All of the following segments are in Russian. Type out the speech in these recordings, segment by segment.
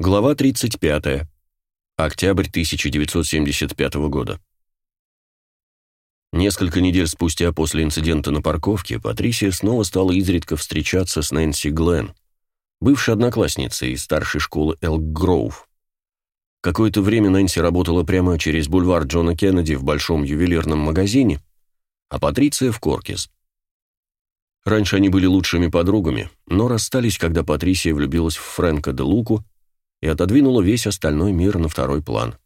Глава 35. Октябрь 1975 года. Несколько недель спустя после инцидента на парковке Патрисия снова стала изредка встречаться с Нэнси Глен, бывшей одноклассницей из старшей школы Элк Гроув. Какое-то время Нэнси работала прямо через бульвар Джона Кеннеди в большом ювелирном магазине, а Патриция в Коркис. Раньше они были лучшими подругами, но расстались, когда Патрисия влюбилась в Фрэнка де Луку и отодвинула весь остальной мир на второй план.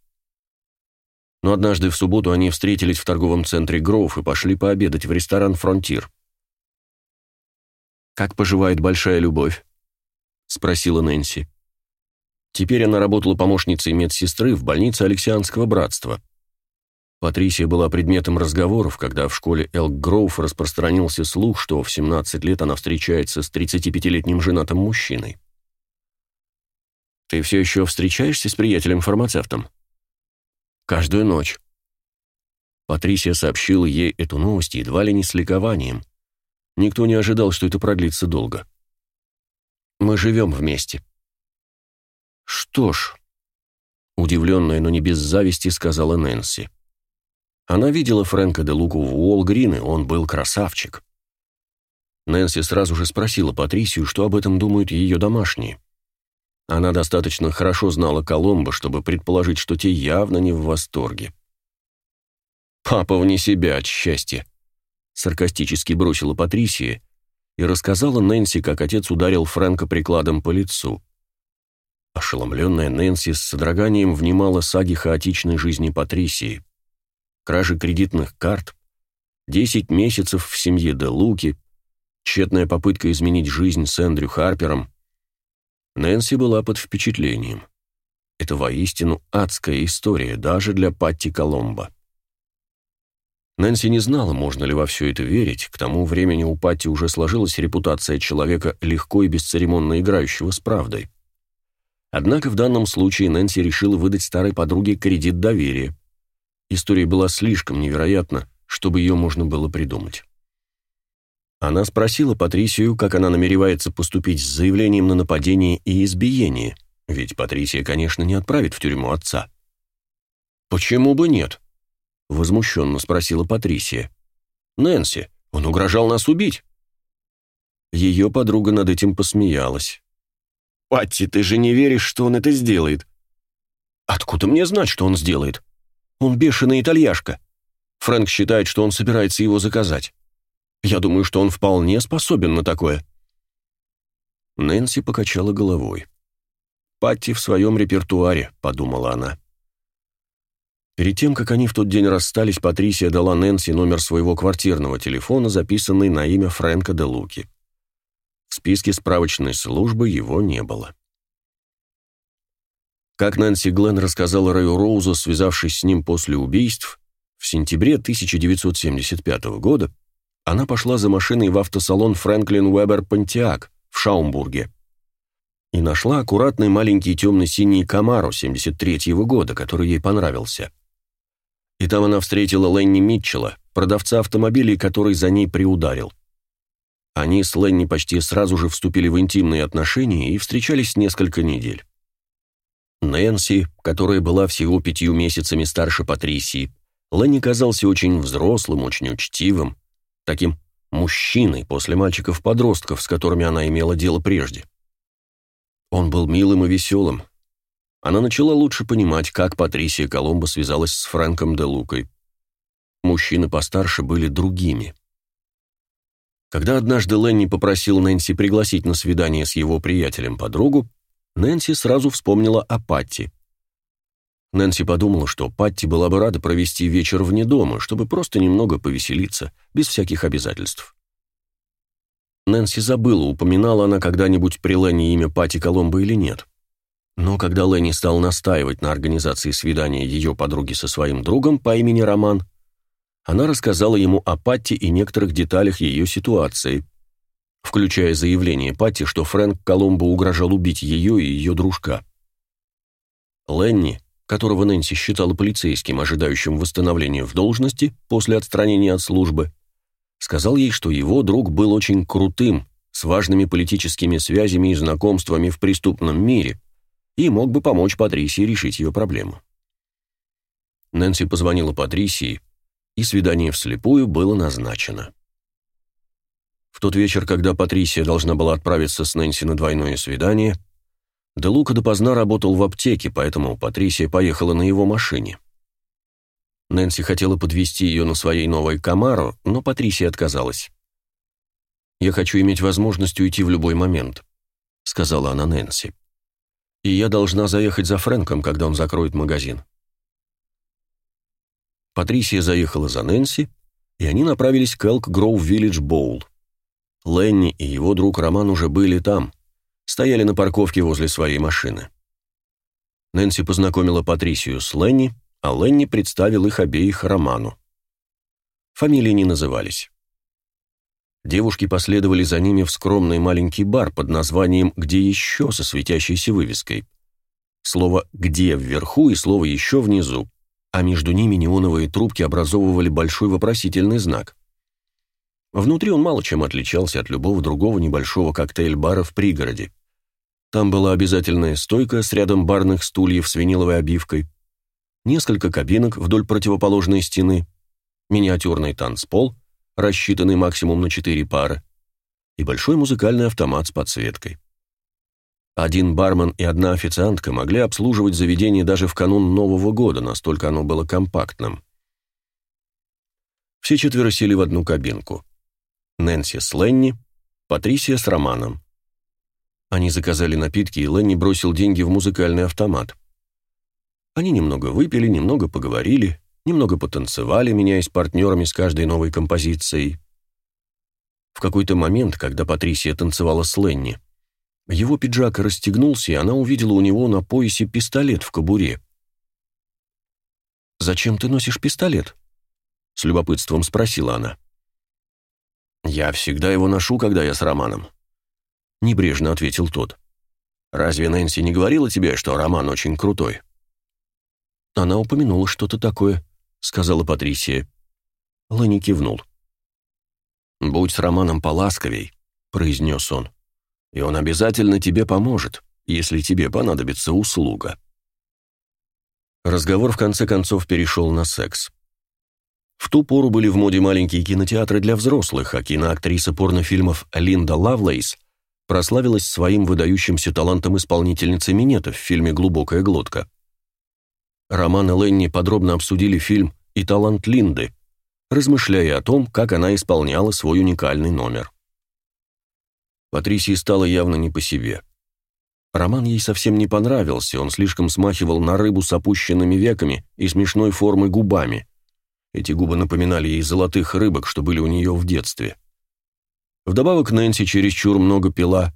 Но однажды в субботу они встретились в торговом центре Гроув и пошли пообедать в ресторан «Фронтир». «Как поживает большая любовь?» — спросила Нэнси. Теперь она работала помощницей медсестры в больнице Алексианского братства. Патрисия была предметом разговоров, когда в школе Элк Гроув распространился слух, что в 17 лет она встречается с 35-летним женатым мужчиной. Ты все еще встречаешься с приятелем-фармацевтом? Каждую ночь. Патрисия сообщила ей эту новость едва ли не с ликованием. Никто не ожидал, что это продлится долго. Мы живем вместе. Что ж, удивленная, но не без зависти, сказала Нэнси. Она видела Фрэнка де Луку в Уолгрин, и он был красавчик. Нэнси сразу же спросила Патрисию, что об этом думают ее домашние. Она достаточно хорошо знала Коломбо, чтобы предположить, что те явно не в восторге. «Папа вне себя от счастья», — саркастически бросила Патрисия и рассказала Нэнси, как отец ударил Фрэнка прикладом по лицу. Ошеломленная Нэнси с содроганием внимала саги хаотичной жизни Патрисии. Кражи кредитных карт, десять месяцев в семье Де Луки, тщетная попытка изменить жизнь с Эндрю Харпером, Нэнси была под впечатлением. Это воистину адская история, даже для Патти Коломбо. Нэнси не знала, можно ли во все это верить, к тому времени у Патти уже сложилась репутация человека, легко и бесцеремонно играющего с правдой. Однако в данном случае Нэнси решила выдать старой подруге кредит доверия. История была слишком невероятна, чтобы ее можно было придумать. Она спросила Патрисию, как она намеревается поступить с заявлением на нападение и избиение, ведь Патрисия, конечно, не отправит в тюрьму отца. «Почему бы нет?» — возмущенно спросила Патрисия. «Нэнси, он угрожал нас убить». Ее подруга над этим посмеялась. «Патти, ты же не веришь, что он это сделает?» «Откуда мне знать, что он сделает? Он бешеный итальяшка. Фрэнк считает, что он собирается его заказать. Я думаю, что он вполне способен на такое». Нэнси покачала головой. «Патти в своем репертуаре», — подумала она. Перед тем, как они в тот день расстались, Патрисия дала Нэнси номер своего квартирного телефона, записанный на имя Фрэнка де Луки. В списке справочной службы его не было. Как Нэнси Глен рассказала Рэю Роузу, связавшись с ним после убийств, в сентябре 1975 года она пошла за машиной в автосалон Фрэнклин Уэбер Понтиак в Шаумбурге и нашла аккуратный маленький темно-синий Камаро 73-го года, который ей понравился. И там она встретила Ленни Митчелла, продавца автомобилей, который за ней приударил. Они с Ленни почти сразу же вступили в интимные отношения и встречались несколько недель. Нэнси, которая была всего пятью месяцами старше Патрисии, Ленни казался очень взрослым, очень учтивым, таким мужчиной после мальчиков-подростков, с которыми она имела дело прежде. Он был милым и веселым. Она начала лучше понимать, как Патрисия Коломбо связалась с Фрэнком де Лукой. Мужчины постарше были другими. Когда однажды Ленни попросил Нэнси пригласить на свидание с его приятелем подругу, Нэнси сразу вспомнила о Патти. Нэнси подумала, что Патти была бы рада провести вечер вне дома, чтобы просто немного повеселиться, без всяких обязательств. Нэнси забыла, упоминала она когда-нибудь при Ленни имя Пати Коломбо или нет. Но когда Ленни стал настаивать на организации свидания ее подруги со своим другом по имени Роман, она рассказала ему о Патти и некоторых деталях ее ситуации, включая заявление Патти, что Фрэнк Коломбо угрожал убить ее и ее дружка. Ленни, которого Нэнси считала полицейским, ожидающим восстановления в должности после отстранения от службы, сказал ей, что его друг был очень крутым, с важными политическими связями и знакомствами в преступном мире, и мог бы помочь Патрисии решить ее проблему. Нэнси позвонила Патрисии, и свидание вслепую было назначено. В тот вечер, когда Патрисия должна была отправиться с Нэнси на двойное свидание, Де Лука допоздна работал в аптеке, поэтому Патрисия поехала на его машине. Нэнси хотела подвести ее на своей новой Камаро, но Патрисия отказалась. «Я хочу иметь возможность уйти в любой момент», — сказала она Нэнси. «И я должна заехать за Фрэнком, когда он закроет магазин». Патрисия заехала за Нэнси, и они направились к Элк Гроув Виллидж Боул. Ленни и его друг Роман уже были там, стояли на парковке возле своей машины. Нэнси познакомила Патрисию с Ленни, а Ленни представил их обеих Роману. Фамилии не назывались. Девушки последовали за ними в скромный маленький бар под названием «Где еще» со светящейся вывеской. Слово «где» вверху и слово «еще» внизу, а между ними неоновые трубки образовывали большой вопросительный знак. Внутри он мало чем отличался от любого другого небольшого коктейль-бара в пригороде. Там была обязательная стойка с рядом барных стульев с виниловой обивкой, несколько кабинок вдоль противоположной стены, миниатюрный танцпол, рассчитанный максимум на четыре пары, и большой музыкальный автомат с подсветкой. Один бармен и одна официантка могли обслуживать заведение даже в канун Нового года, настолько оно было компактным. Все четверо сели в одну кабинку. Нэнси с Ленни, Патрисия с Романом. Они заказали напитки, и Ленни бросил деньги в музыкальный автомат. Они немного выпили, немного поговорили, немного потанцевали, меняясь партнерами с каждой новой композицией. В какой-то момент, когда Патрисия танцевала с Ленни, его пиджак расстегнулся, и она увидела у него на поясе пистолет в кобуре. «Зачем ты носишь пистолет?» — с любопытством спросила она. «Я всегда его ношу, когда я с Романом», — небрежно ответил тот. «Разве Нэнси не говорила тебе, что Роман очень крутой?» «Она упомянула что-то такое», — сказала Патрисия. Ленни кивнул. «Будь с Романом поласковей», — произнес он и он обязательно тебе поможет, если тебе понадобится услуга. Разговор в конце концов перешел на секс. В ту пору были в моде маленькие кинотеатры для взрослых, а киноактриса порнофильмов Линда Лавлейс прославилась своим выдающимся талантом исполнительницы минета в фильме «Глубокая глотка». Роман и Ленни подробно обсудили фильм и талант Линды, размышляя о том, как она исполняла свой уникальный номер. Патрисии стало явно не по себе. Роман ей совсем не понравился, он слишком смахивал на рыбу с опущенными веками и смешной формой губами. Эти губы напоминали ей золотых рыбок, что были у нее в детстве. Вдобавок Нэнси чересчур много пила,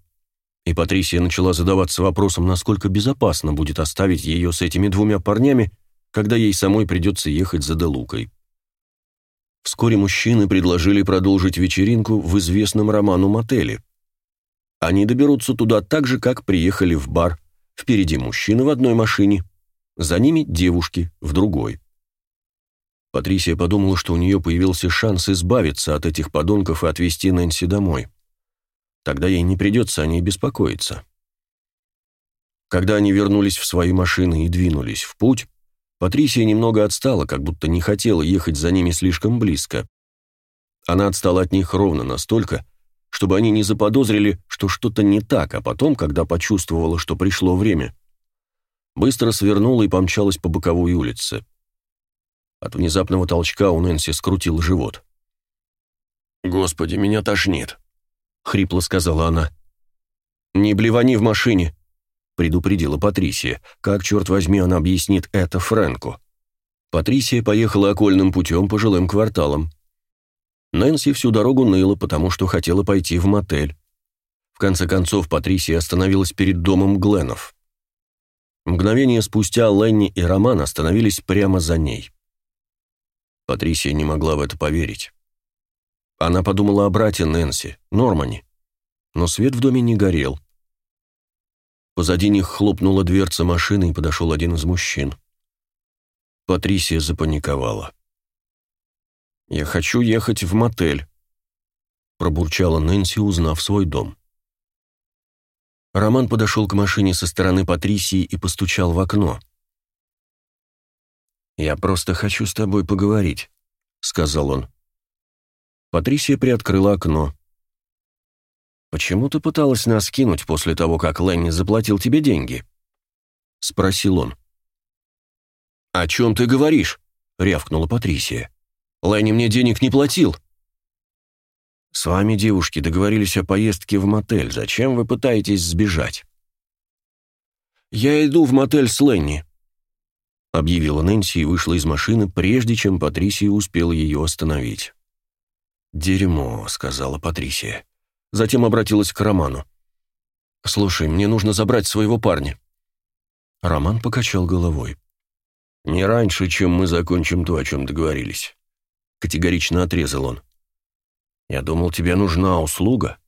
и Патрисия начала задаваться вопросом, насколько безопасно будет оставить ее с этими двумя парнями, когда ей самой придется ехать за Делукой. Вскоре мужчины предложили продолжить вечеринку в известном Роману мотеле. Они доберутся туда так же, как приехали в бар. Впереди мужчины в одной машине, за ними девушки в другой. Патрисия подумала, что у нее появился шанс избавиться от этих подонков и отвезти Нэнси домой. Тогда ей не придется о ней беспокоиться. Когда они вернулись в свои машины и двинулись в путь, Патрисия немного отстала, как будто не хотела ехать за ними слишком близко. Она отстала от них ровно настолько, чтобы они не заподозрили, что что-то не так, а потом, когда почувствовала, что пришло время, быстро свернула и помчалась по боковой улице. От внезапного толчка у Нэнси скрутил живот. «Господи, меня тошнит», — хрипло сказала она. «Не блевани в машине», — предупредила Патрисия. Как, черт возьми, она объяснит это Фрэнку? Патрисия поехала окольным путем по жилым кварталам. Нэнси всю дорогу ныла, потому что хотела пойти в мотель. В конце концов, Патрисия остановилась перед домом Гленов. Мгновение спустя Ленни и Роман остановились прямо за ней. Патрисия не могла в это поверить. Она подумала о брате Нэнси, Нормане, но свет в доме не горел. Позади них хлопнула дверца машины и подошел один из мужчин. Патрисия запаниковала. «Я хочу ехать в мотель», — пробурчала Нэнси, узнав свой дом. Роман подошел к машине со стороны Патрисии и постучал в окно. «Я просто хочу с тобой поговорить», — сказал он. Патрисия приоткрыла окно. «Почему ты пыталась нас кинуть после того, как Ленни заплатил тебе деньги?» — спросил он. «О чем ты говоришь?» — рявкнула Патрисия. «Ленни мне денег не платил». «С вами, девушки, договорились о поездке в мотель. Зачем вы пытаетесь сбежать?» «Я иду в мотель с Ленни», — объявила Нэнси и вышла из машины, прежде чем Патрисия успела ее остановить. «Дерьмо», — сказала Патрисия. Затем обратилась к Роману. «Слушай, мне нужно забрать своего парня». Роман покачал головой. «Не раньше, чем мы закончим то, о чем договорились», — категорично отрезал он. «Я думал, тебе нужна услуга».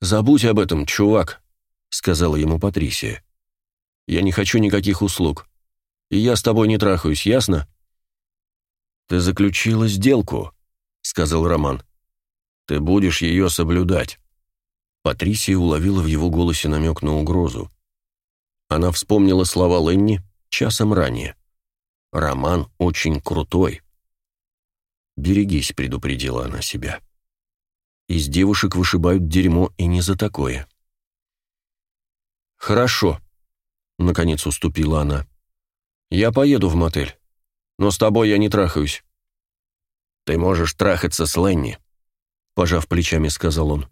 «Забудь об этом, чувак», — сказала ему Патрисия. «Я не хочу никаких услуг. И я с тобой не трахаюсь, ясно?» «Ты заключила сделку», — сказал Роман. «Ты будешь ее соблюдать». Патрисия уловила в его голосе намек на угрозу. Она вспомнила слова Ленни часом ранее. Роман очень крутой. «Берегись», — предупредила она себя. «Из девушек вышибают дерьмо и не за такое». «Хорошо», — наконец уступила она. «Я поеду в мотель, но с тобой я не трахаюсь». «Ты можешь трахаться с Ленни», — пожав плечами, сказал он.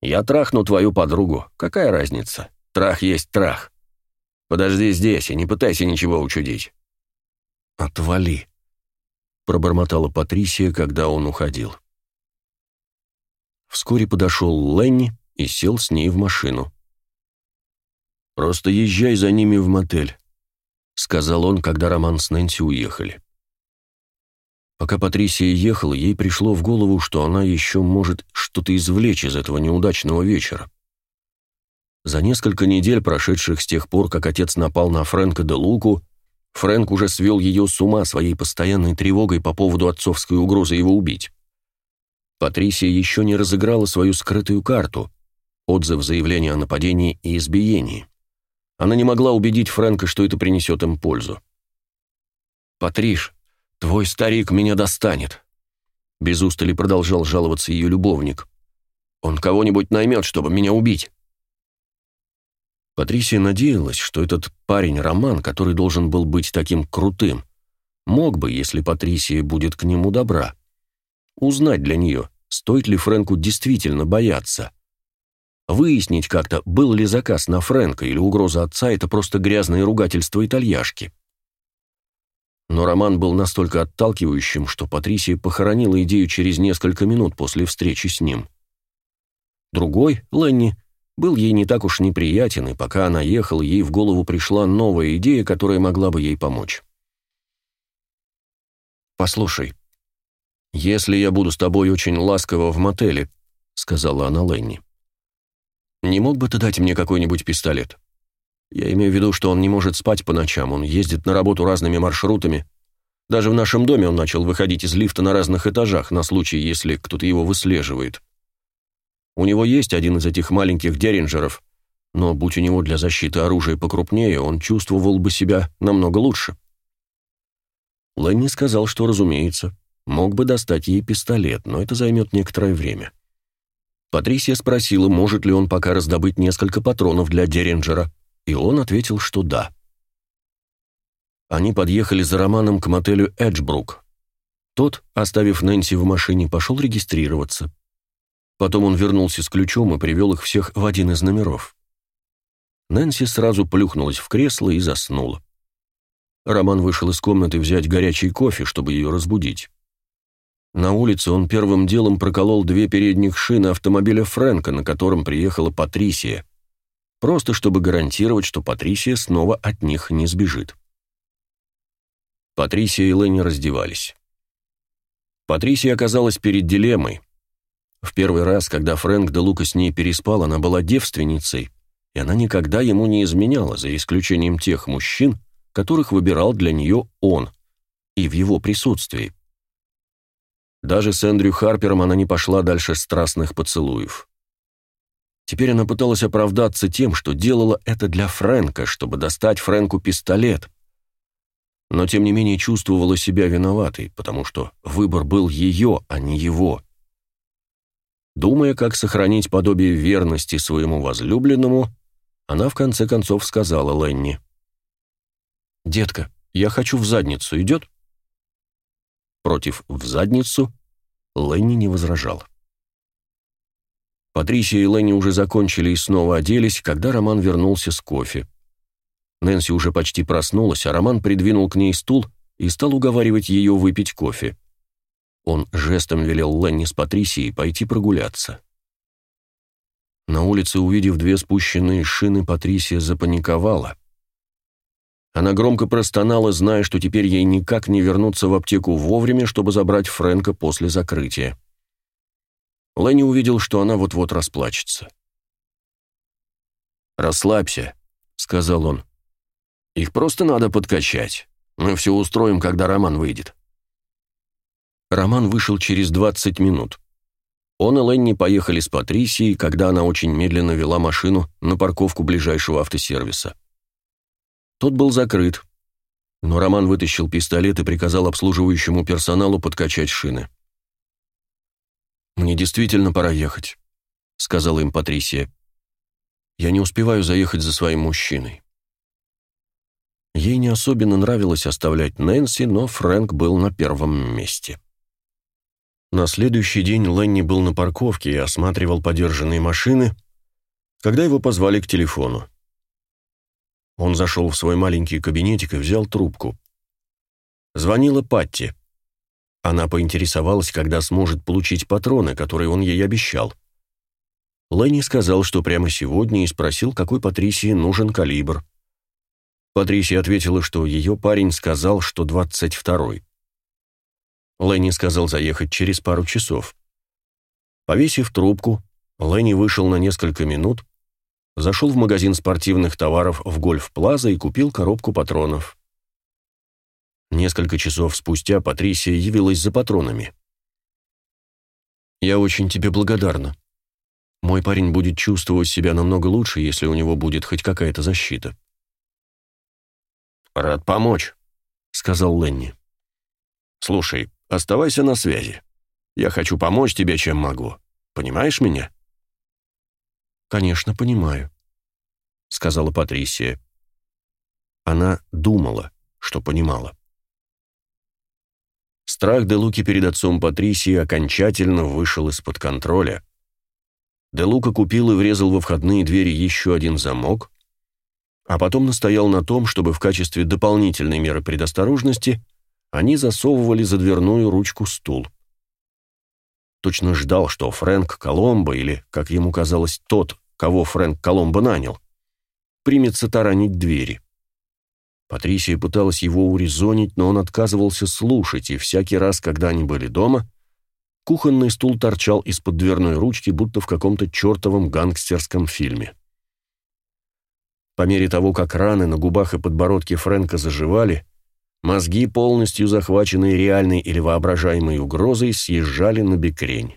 «Я трахну твою подругу. Какая разница? Трах есть трах. Подожди здесь и не пытайся ничего учудить». «Отвали», — пробормотала Патрисия, когда он уходил. Вскоре подошел Ленни и сел с ней в машину. «Просто езжай за ними в мотель», — сказал он, когда Роман с Нэнси уехали. Пока Патрисия ехала, ей пришло в голову, что она еще может что-то извлечь из этого неудачного вечера. За несколько недель, прошедших с тех пор, как отец напал на Фрэнка де Луку, Фрэнк уже свел ее с ума своей постоянной тревогой по поводу отцовской угрозы его убить. Патрисия еще не разыграла свою скрытую карту – отзыв заявления о нападении и избиении. Она не могла убедить Фрэнка, что это принесет им пользу. «Патриш, твой старик меня достанет», – без устали продолжал жаловаться ее любовник. «Он кого-нибудь наймет, чтобы меня убить». Патрисия надеялась, что этот парень Роман, который должен был быть таким крутым, мог бы, если Патрисия будет к нему добра, узнать для нее, стоит ли Фрэнку действительно бояться. Выяснить как-то, был ли заказ на Фрэнка или угроза отца – это просто грязное ругательство итальяшки. Но Роман был настолько отталкивающим, что Патрисия похоронила идею через несколько минут после встречи с ним. Другой, Ленни, был ей не так уж неприятен, и пока она ехала, ей в голову пришла новая идея, которая могла бы ей помочь. «Послушай, если я буду с тобой очень ласково в мотеле», — сказала она Ленни, — «не мог бы ты дать мне какой-нибудь пистолет? Я имею в виду, что он не может спать по ночам, он ездит на работу разными маршрутами. Даже в нашем доме он начал выходить из лифта на разных этажах на случай, если кто-то его выслеживает. У него есть один из этих маленьких деринджеров, но будь у него для защиты оружия покрупнее, он чувствовал бы себя намного лучше. Ленни сказал, что, разумеется, мог бы достать ей пистолет, но это займет некоторое время. Патрисия спросила, может ли он пока раздобыть несколько патронов для Деринджера, и он ответил, что да. Они подъехали за Романом к мотелю Эджбрук. Тот, оставив Нэнси в машине, пошел регистрироваться. Потом он вернулся с ключом и привел их всех в один из номеров. Нэнси сразу плюхнулась в кресло и заснула. Роман вышел из комнаты взять горячий кофе, чтобы ее разбудить. На улице он первым делом проколол две передних шины автомобиля Фрэнка, на котором приехала Патрисия, просто чтобы гарантировать, что Патрисия снова от них не сбежит. Патрисия и Ленни раздевались. Патрисия оказалась перед дилеммой, в первый раз, когда Фрэнк де Лука с ней переспал, она была девственницей, и она никогда ему не изменяла, за исключением тех мужчин, которых выбирал для нее он, и в его присутствии. Даже с Эндрю Харпером она не пошла дальше страстных поцелуев. Теперь она пыталась оправдаться тем, что делала это для Фрэнка, чтобы достать Фрэнку пистолет. Но тем не менее чувствовала себя виноватой, потому что выбор был ее, а не его. Думая, как сохранить подобие верности своему возлюбленному, она в конце концов сказала Ленни. «Детка, я хочу в задницу, идет?» Против «в задницу» Ленни не возражал. Патрисия и Ленни уже закончили и снова оделись, когда Роман вернулся с кофе. Нэнси уже почти проснулась, а Роман придвинул к ней стул и стал уговаривать ее выпить кофе. Он жестом велел Ленни с Патрисией пойти прогуляться. На улице, увидев две спущенные шины, Патрисия запаниковала. Она громко простонала, зная, что теперь ей никак не вернуться в аптеку вовремя, чтобы забрать Фрэнка после закрытия. Ленни увидел, что она вот-вот расплачется. «Расслабься», — сказал он. «Их просто надо подкачать. Мы все устроим, когда Роман выйдет». Роман вышел через 20 минут. Он и Ленни поехали с Патрисией, когда она очень медленно вела машину на парковку ближайшего автосервиса. Тот был закрыт, но Роман вытащил пистолет и приказал обслуживающему персоналу подкачать шины. «Мне действительно пора ехать», — сказала им Патрисия. «Я не успеваю заехать за своим мужчиной». Ей не особенно нравилось оставлять Нэнси, но Фрэнк был на первом месте. На следующий день Ленни был на парковке и осматривал подержанные машины, когда его позвали к телефону. Он зашел в свой маленький кабинетик и взял трубку. Звонила Патти. Она поинтересовалась, когда сможет получить патроны, которые он ей обещал. Ленни сказал, что прямо сегодня, и спросил, какой Патрисии нужен калибр. Патрисия ответила, что ее парень сказал, что 22-й. Ленни сказал заехать через пару часов. Повесив трубку, Ленни вышел на несколько минут, зашел в магазин спортивных товаров в Гольф-Плаза и купил коробку патронов. Несколько часов спустя Патрисия явилась за патронами. «Я очень тебе благодарна. Мой парень будет чувствовать себя намного лучше, если у него будет хоть какая-то защита». «Рад помочь», — сказал Ленни. «Слушай, оставайся на связи. Я хочу помочь тебе, чем могу. Понимаешь меня?» «Конечно, понимаю», — сказала Патрисия. Она думала, что понимала. Страх Де Луки перед отцом Патрисии окончательно вышел из-под контроля. Де Лука купил и врезал во входные двери еще один замок, а потом настоял на том, чтобы в качестве дополнительной меры предосторожности они засовывали за дверную ручку стул. Точно ждал, что Фрэнк Коломбо, или, как ему казалось, тот, кого Фрэнк Коломбо нанял, примется таранить двери. Патрисия пыталась его урезонить, но он отказывался слушать, и всякий раз, когда они были дома, кухонный стул торчал из-под дверной ручки, будто в каком-то чертовом гангстерском фильме. По мере того, как раны на губах и подбородке Фрэнка заживали, мозги, полностью захваченные реальной или воображаемой угрозой, съезжали на бекрень.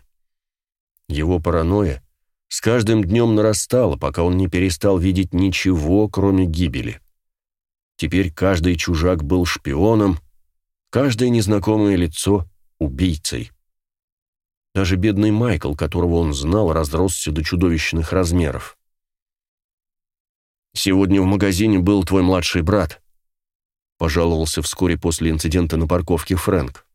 Его паранойя с каждым днем нарастала, пока он не перестал видеть ничего, кроме гибели. Теперь каждый чужак был шпионом, каждое незнакомое лицо — убийцей. Даже бедный Майкл, которого он знал, разросся до чудовищных размеров. «Сегодня в магазине был твой младший брат», — пожаловался вскоре после инцидента на парковке Фрэнк.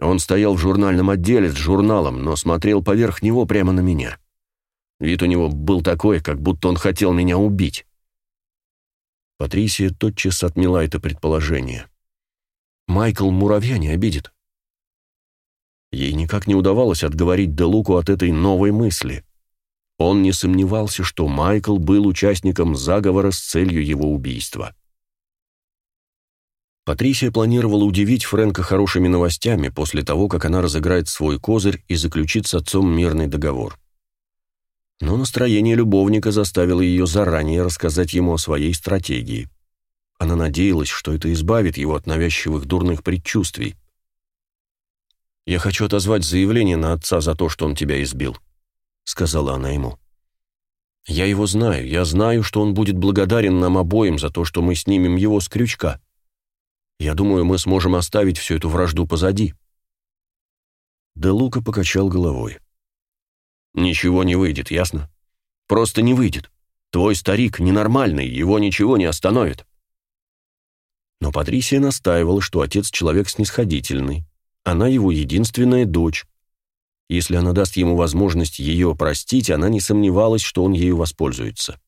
Он стоял в журнальном отделе с журналом, но смотрел поверх него прямо на меня. Вид у него был такой, как будто он хотел меня убить. Патрисия тотчас отмела это предположение. Майкл муравья не обидит. Ей никак не удавалось отговорить Делуку от этой новой мысли. Он не сомневался, что Майкл был участником заговора с целью его убийства. Патрисия планировала удивить Фрэнка хорошими новостями после того, как она разыграет свой козырь и заключит с отцом мирный договор но настроение любовника заставило ее заранее рассказать ему о своей стратегии. Она надеялась, что это избавит его от навязчивых дурных предчувствий. «Я хочу отозвать заявление на отца за то, что он тебя избил», — сказала она ему. Я его знаю, я знаю, что он будет благодарен нам обоим за то, что мы снимем его с крючка. Я думаю, мы сможем оставить всю эту вражду позади». Де Лука покачал головой. «Ничего не выйдет, ясно? Просто не выйдет. Твой старик ненормальный, его ничего не остановит». Но Патрисия настаивала, что отец человек снисходительный. Она его единственная дочь, если она даст ему возможность ее простить, она не сомневалась, что он ею воспользуется.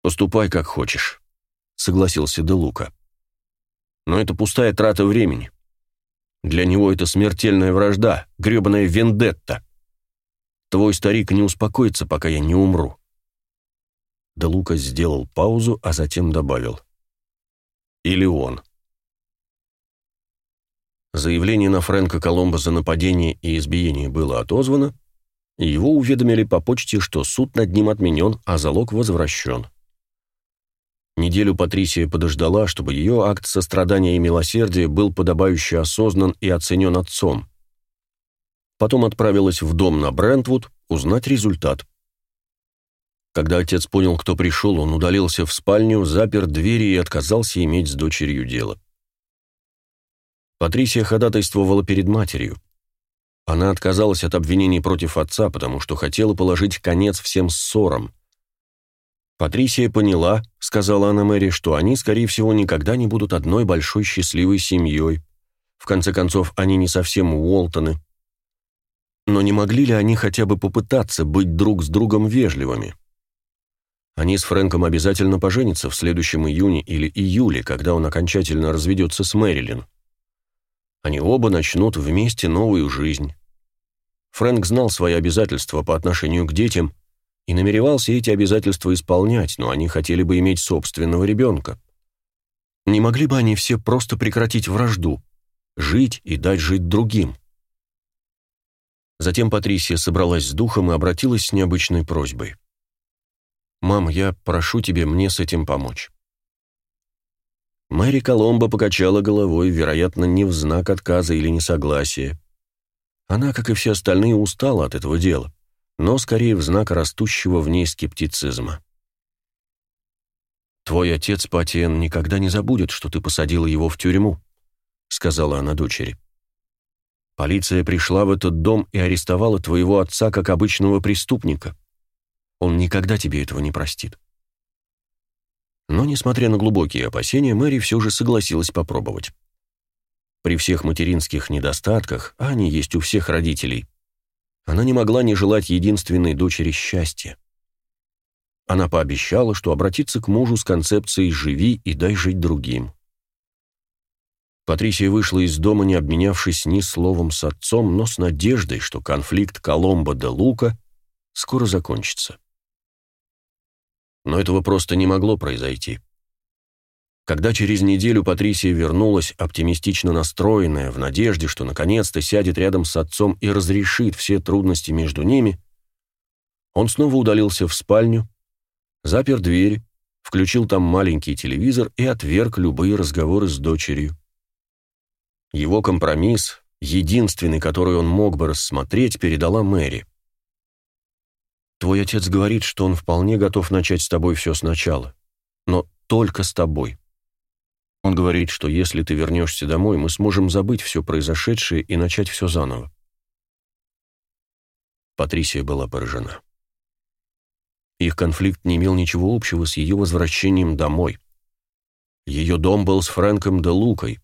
«Поступай, как хочешь», — согласился Де Лука. «Но это пустая трата времени. Для него это смертельная вражда, гребаная вендетта. Твой старик не успокоится, пока я не умру». Де Лука сделал паузу, а затем добавил. «Или он». Заявление на Фрэнка Коломбо за нападение и избиение было отозвано, и его уведомили по почте, что суд над ним отменен, а залог возвращен. Неделю Патрисия подождала, чтобы ее акт сострадания и милосердия был подобающе осознан и оценен отцом. Потом отправилась в дом на Брентвуд узнать результат. Когда отец понял, кто пришел, он удалился в спальню, запер двери и отказался иметь с дочерью дело. Патрисия ходатайствовала перед матерью. Она отказалась от обвинений против отца, потому что хотела положить конец всем ссорам. Патрисия поняла, сказала она Мэри, что они, скорее всего, никогда не будут одной большой счастливой семьей. В конце концов, они не совсем Уолтоны. Но не могли ли они хотя бы попытаться быть друг с другом вежливыми? Они с Фрэнком обязательно поженятся в следующем июне или июле, когда он окончательно разведется с Мэрилин. Они оба начнут вместе новую жизнь. Фрэнк знал свои обязательства по отношению к детям и намеревался эти обязательства исполнять, но они хотели бы иметь собственного ребенка. Не могли бы они все просто прекратить вражду, жить и дать жить другим? Затем Патрисия собралась с духом и обратилась с необычной просьбой. «Мам, я прошу тебя мне с этим помочь. Мэри Коломбо покачала головой, вероятно, не в знак отказа или несогласия. Она, как и все остальные, устала от этого дела, но скорее в знак растущего в ней скептицизма. «Твой отец, Патиен, никогда не забудет, что ты посадила его в тюрьму», — сказала она дочери. «Полиция пришла в этот дом и арестовала твоего отца как обычного преступника. Он никогда тебе этого не простит». Но, несмотря на глубокие опасения, Мэри все же согласилась попробовать. При всех материнских недостатках, а они есть у всех родителей, она не могла не желать единственной дочери счастья. Она пообещала, что обратится к мужу с концепцией «живи и дай жить другим». Патрисия вышла из дома, не обменявшись ни словом с отцом, но с надеждой, что конфликт Коломбо де Лука скоро закончится но этого просто не могло произойти. Когда через неделю Патрисия вернулась, оптимистично настроенная, в надежде, что наконец-то сядет рядом с отцом и разрешит все трудности между ними, он снова удалился в спальню, запер дверь, включил там маленький телевизор и отверг любые разговоры с дочерью. Его компромисс, единственный, который он мог бы рассмотреть, передала Мэри. Твой отец говорит, что он вполне готов начать с тобой все сначала. Но только с тобой. Он говорит, что если ты вернешься домой, мы сможем забыть все произошедшее и начать все заново. Патрисия была поражена. Их конфликт не имел ничего общего с ее возвращением домой. Ее дом был с Фрэнком де Лукой.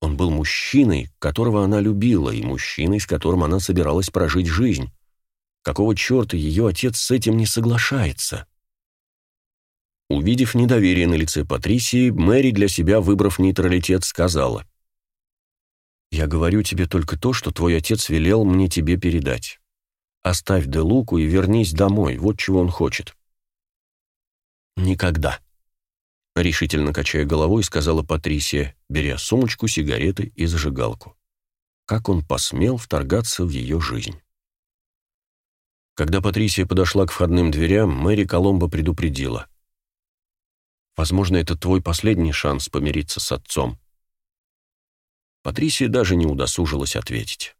Он был мужчиной, которого она любила, и мужчиной, с которым она собиралась прожить жизнь. Какого черта ее отец с этим не соглашается? Увидев недоверие на лице Патрисии, Мэри, для себя выбрав нейтралитет, сказала. «Я говорю тебе только то, что твой отец велел мне тебе передать. Оставь Де Луку и вернись домой, вот чего он хочет». «Никогда», — решительно качая головой, сказала Патрисия, беря сумочку, сигареты и зажигалку. Как он посмел вторгаться в ее жизнь? Когда Патрисия подошла к входным дверям, Мэри Коломбо предупредила. «Возможно, это твой последний шанс помириться с отцом». Патрисия даже не удосужилась ответить.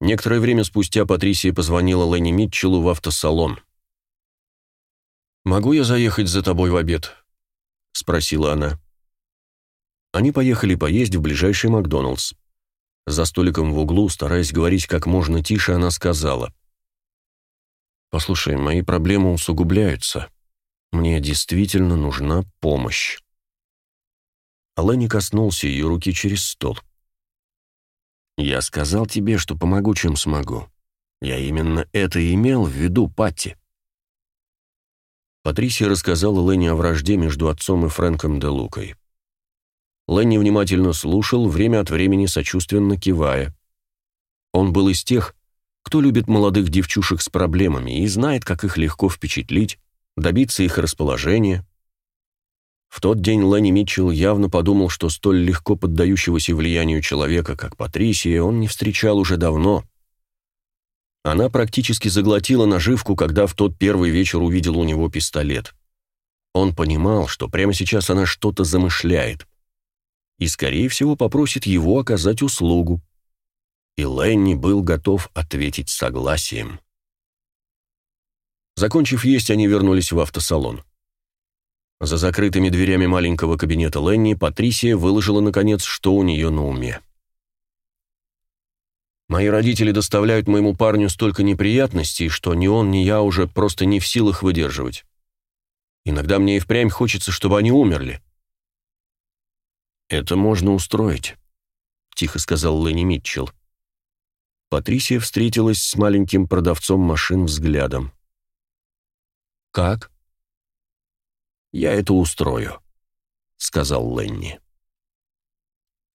Некоторое время спустя Патрисия позвонила Ленни Митчеллу в автосалон. «Могу я заехать за тобой в обед?» — спросила она. Они поехали поесть в ближайший Макдоналдс. За столиком в углу, стараясь говорить как можно тише, она сказала. «Послушай, мои проблемы усугубляются. Мне действительно нужна помощь». Ленни коснулся ее руки через стол. «Я сказал тебе, что помогу, чем смогу. Я именно это и имел в виду, Патти». Патрисия рассказала Ленни о вражде между отцом и Фрэнком де Лукой. Ленни внимательно слушал, время от времени сочувственно кивая. Он был из тех, кто любит молодых девчушек с проблемами и знает, как их легко впечатлить, добиться их расположения. В тот день Ленни Митчелл явно подумал, что столь легко поддающегося влиянию человека, как Патрисия, он не встречал уже давно. Она практически заглотила наживку, когда в тот первый вечер увидел у него пистолет. Он понимал, что прямо сейчас она что-то замышляет и, скорее всего, попросит его оказать услугу. И Ленни был готов ответить согласием. Закончив есть, они вернулись в автосалон. За закрытыми дверями маленького кабинета Ленни Патрисия выложила, наконец, что у нее на уме. «Мои родители доставляют моему парню столько неприятностей, что ни он, ни я уже просто не в силах выдерживать. Иногда мне и впрямь хочется, чтобы они умерли. «Это можно устроить», — тихо сказал Ленни Митчелл. Патрисия встретилась с маленьким продавцом машин взглядом. «Как?» «Я это устрою», — сказал Ленни.